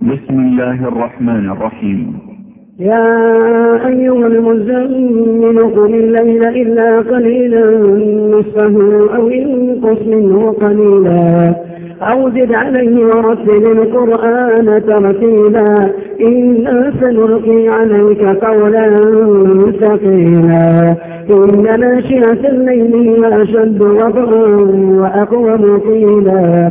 بسم الله الرحمن الرحيم. يا أيها المزمن قم الليل إلا قليلا نصفه أو انقص منه قليلا. أو زد عليه ورتل القرآن ترتيلا. إنا سنلقي عليك قولا ثقيلا. إن ناشئة الليل هي أشد وضعا وأقوم قيلا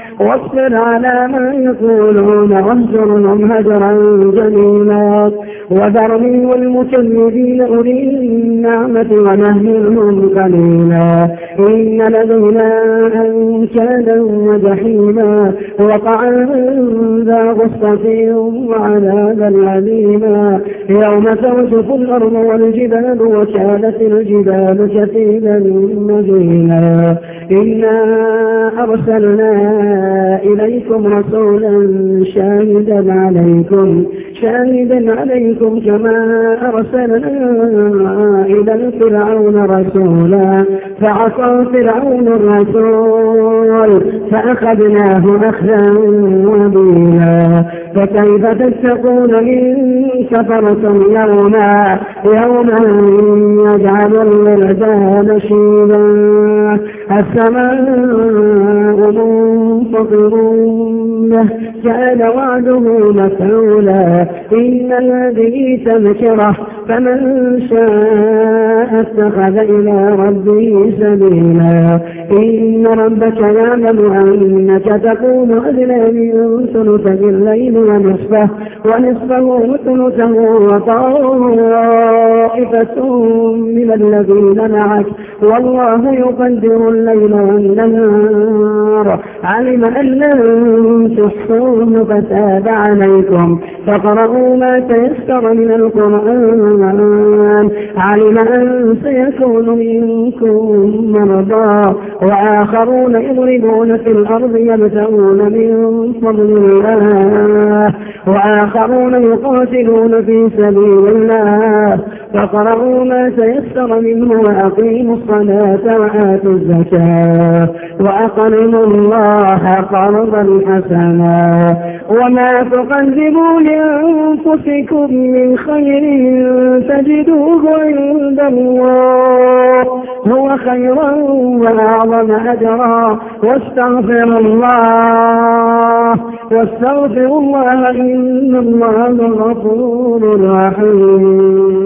واصبر على ما يقولون واهجرهم هجرا جميلا. وذرني والمكذبين أولي النعمة ومهلهم قليلا. إن لدينا أنكالا وجحيما وطعاما ذا غصة وعذابا أليما. يوم توجف الأرض والجبال وكانت الجبال كثيبا مدينا إنا أرسلنا إليكم رسولا شاهدا عليكم شاهدا عليكم كما أرسلنا إلى الفرعون رسولا فعصى فرعون الرسول فأخذناه أخذا وبيلا. فكيف تتقون إن كفرتم يوما يوما يجعل الولدان شيبا؟ السماء منفطر به كان وعده مفعولا. إن هذه تذكرة فمن شاء اتخذ إلى ربه سبيلا. إن ربك يعلم أنك تقوم أدنى من ثلث الليل ونصفه ونصفه وثلثه وطائفة من الذين معك. والله يقدر الليل والنهار. علم أن لن تحصوه فتاب عليكم. فقرأوا ما تيسر من القرآن. علم أن سيكون منكم مرضى. وآخرون يضربون في الأرض يبتغون من فضل الله. وآخرون يقاتلون في سبيل الله. فقرأوا ما تيسر منه وأقيموا الصلاة وآتوا الزكاة وأقرموا الله قرضا حسنا وما تقدموا لأنفسكم من خير تجدوه عند الله هو خيرا وأعظم أجرا واستغفر الله واستغفر الله إن الله غفور رحيم